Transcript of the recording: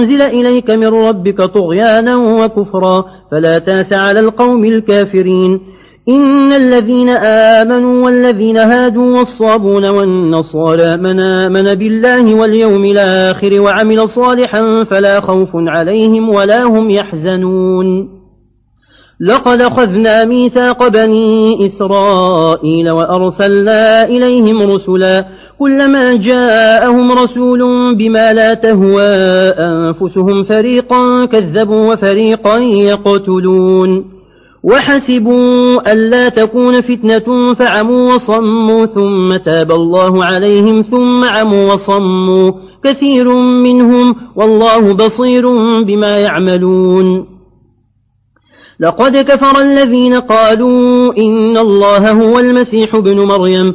أنزل إليك من ربك طغيانا وكفرا فلا تأس على القوم الكافرين. إن الذين آمنوا والذين هادوا والصابون والنصارى من آمن بالله واليوم الآخر وعمل صالحا فلا خوف عليهم ولا هم يحزنون. لقد أخذنا ميثاق بني إسرائيل وأرسلنا إليهم رسلا كلما جاءهم رسول بما لا تهوى أنفسهم فريقا كذبوا وفريقا يقتلون وحسبوا ألا تكون فتنة فعموا وصموا ثم تاب الله عليهم ثم عموا وصموا كثير منهم والله بصير بما يعملون لقد كفر الذين قالوا إن الله هو المسيح بن مريم